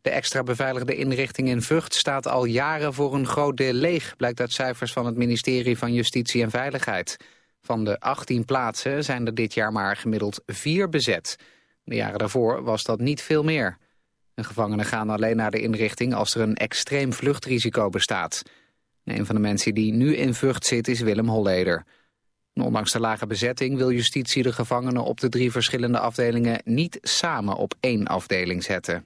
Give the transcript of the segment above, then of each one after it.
De extra beveiligde inrichting in Vught staat al jaren voor een groot deel leeg... blijkt uit cijfers van het ministerie van Justitie en Veiligheid. Van de 18 plaatsen zijn er dit jaar maar gemiddeld vier bezet. De jaren daarvoor was dat niet veel meer. De gevangenen gaan alleen naar de inrichting als er een extreem vluchtrisico bestaat. Een van de mensen die nu in Vught zit is Willem Holleder. Ondanks de lage bezetting wil justitie de gevangenen op de drie verschillende afdelingen niet samen op één afdeling zetten.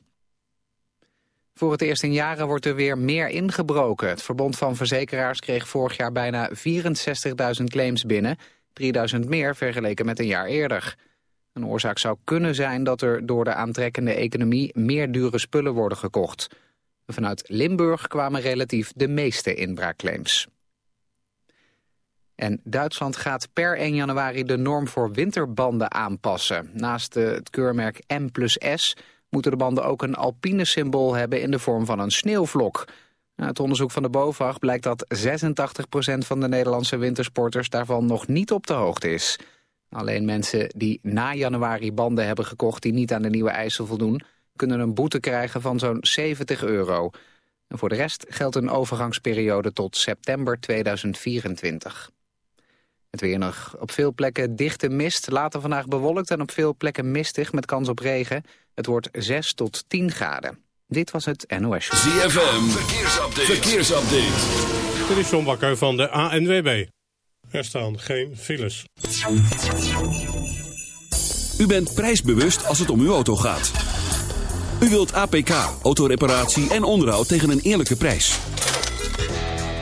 Voor het eerst in jaren wordt er weer meer ingebroken. Het Verbond van Verzekeraars kreeg vorig jaar bijna 64.000 claims binnen. 3.000 meer vergeleken met een jaar eerder. Een oorzaak zou kunnen zijn dat er door de aantrekkende economie meer dure spullen worden gekocht. Vanuit Limburg kwamen relatief de meeste inbraakclaims. En Duitsland gaat per 1 januari de norm voor winterbanden aanpassen. Naast het keurmerk M plus S moeten de banden ook een alpine symbool hebben in de vorm van een sneeuwvlok. Uit onderzoek van de BOVAG blijkt dat 86% van de Nederlandse wintersporters daarvan nog niet op de hoogte is. Alleen mensen die na januari banden hebben gekocht die niet aan de nieuwe eisen voldoen, kunnen een boete krijgen van zo'n 70 euro. En voor de rest geldt een overgangsperiode tot september 2024. Het weer nog op veel plekken dichte mist, later vandaag bewolkt en op veel plekken mistig met kans op regen. Het wordt 6 tot 10 graden. Dit was het NOS Show. ZFM, verkeersupdate. verkeersupdate. Dit is John Bakker van de ANWB. Er staan geen files. U bent prijsbewust als het om uw auto gaat. U wilt APK, autoreparatie en onderhoud tegen een eerlijke prijs.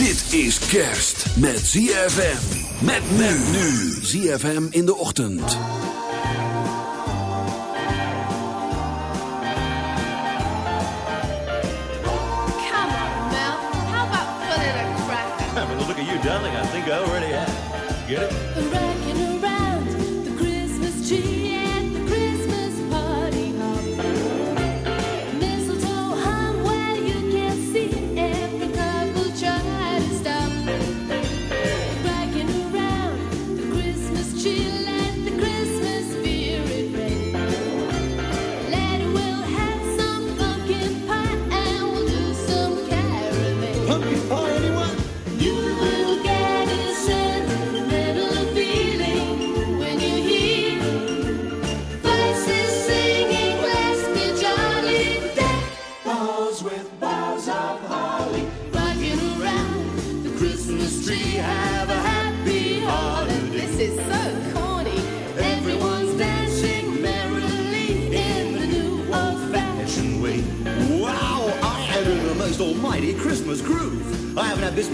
Dit is kerst met ZFM. Met men nu. ZFM in de ochtend. Come on, Mel. How about put it a? Well, look at you, darling. I think I already have. Get it?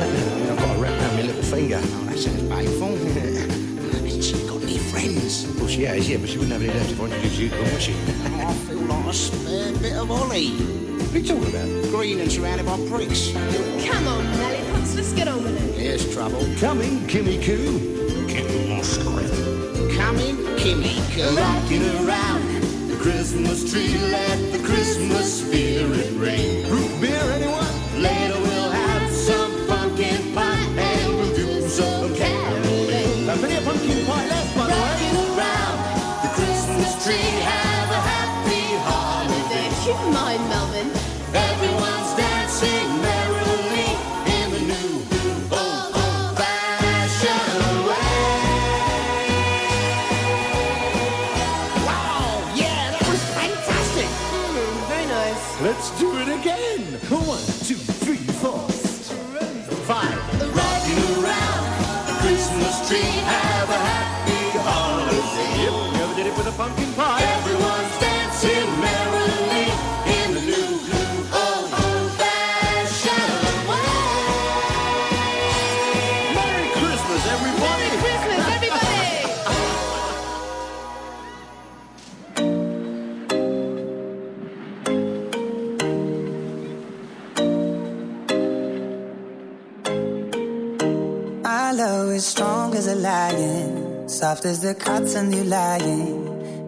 I've got to wrap around my little finger. Oh, that sounds painful. Has she got any friends? Well, she has, yeah, but she wouldn't have any left if I introduced you to her, would she? I feel like a spare bit of Ollie. What are you talking about? Green and surrounded by bricks. Come on, lollipops, let's get on with it. Here's trouble. Coming, Kimmy Coo. Kim Moskowitz. Coming, Kimmy, go. Rocking around the Christmas tree, pumpkin pie? Everyone's dancing merrily in the new, old, old-fashioned way. Merry Christmas, everybody! Merry Christmas, everybody! My love is strong as a lion, soft as the cotton you're lying.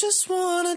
just wanna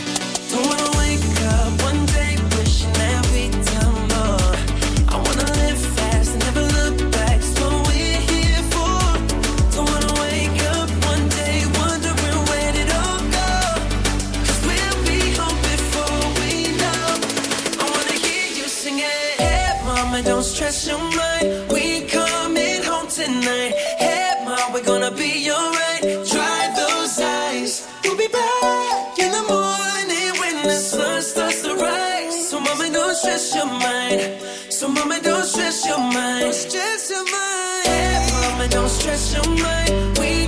don't stress your mind. So mama, don't stress your mind. Stress your mind. Yeah, mama, don't stress your mind. We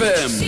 ZFM.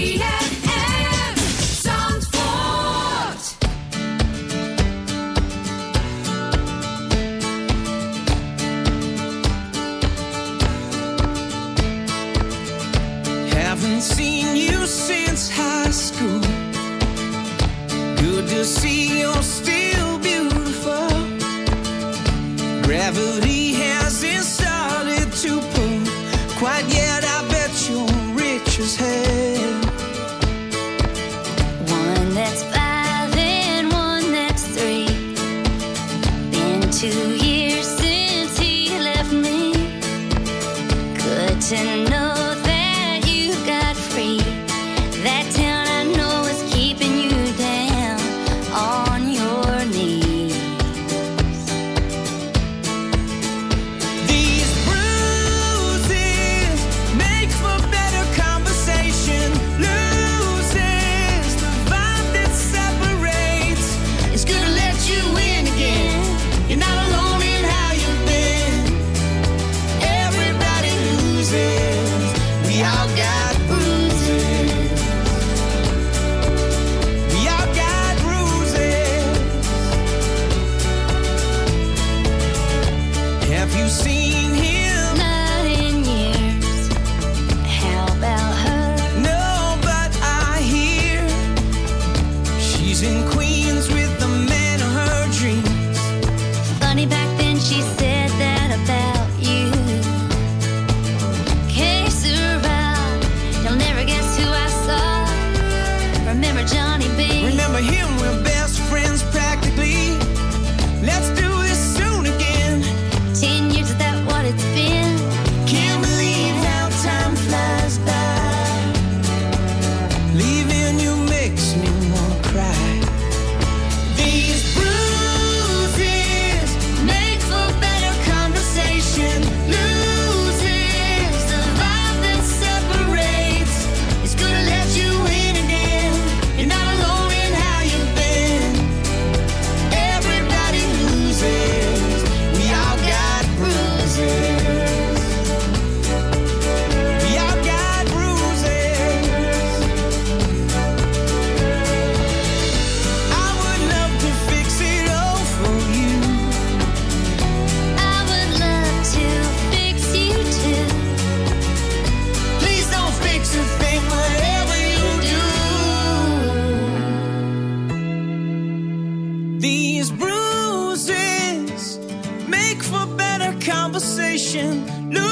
Conversation. Loses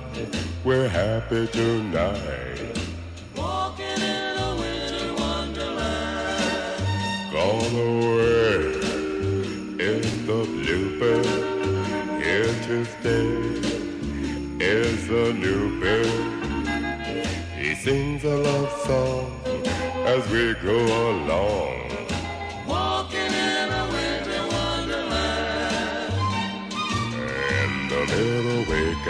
We're happy tonight. Walking in a winter wonderland. Gone away in the bluebird. Here to stay is a new bird. He sings a love song as we go along.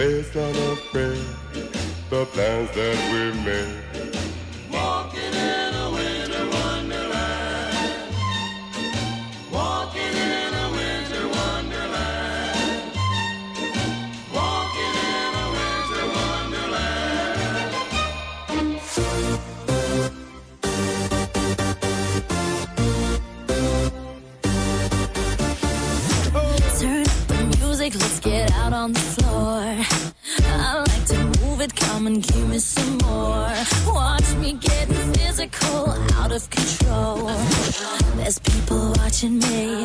based on a prayer, the plans that we made. Walking in a winter wonderland. Walking in a winter wonderland. Walking in a winter wonderland. Turn the music, let's get out on the floor come and give me some more. Watch me getting physical, out of control. There's people watching me,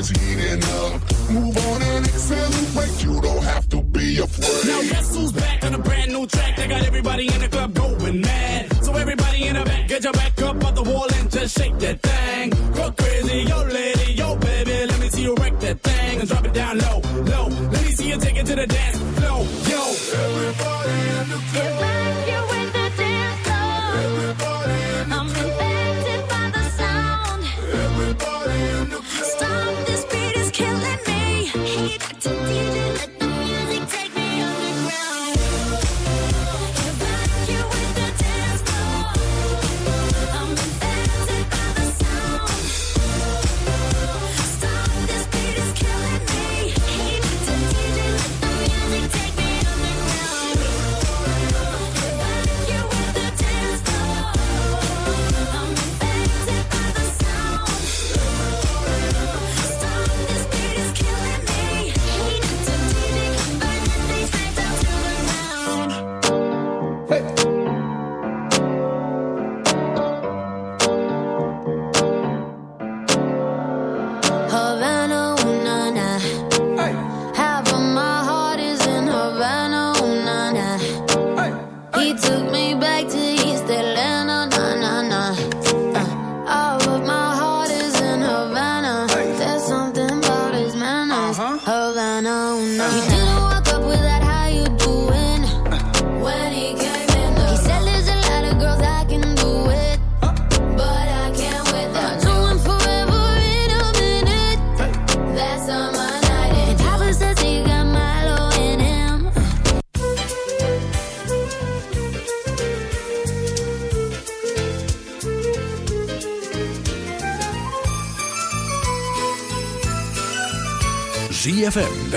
was heating up.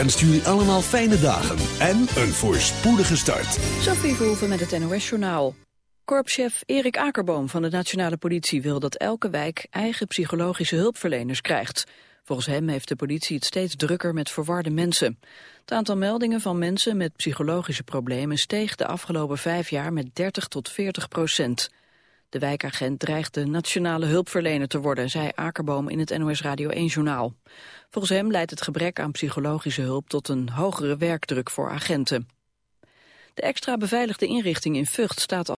Wenst jullie allemaal fijne dagen en een voorspoedige start. Sophie Verhoeven met het NOS-journaal. Korpschef Erik Akerboom van de Nationale Politie wil dat elke wijk eigen psychologische hulpverleners krijgt. Volgens hem heeft de politie het steeds drukker met verwarde mensen. Het aantal meldingen van mensen met psychologische problemen steeg de afgelopen vijf jaar met 30 tot 40 procent. De wijkagent dreigt de nationale hulpverlener te worden, zei Akerboom in het NOS Radio 1-journaal. Volgens hem leidt het gebrek aan psychologische hulp tot een hogere werkdruk voor agenten. De extra beveiligde inrichting in Vught staat al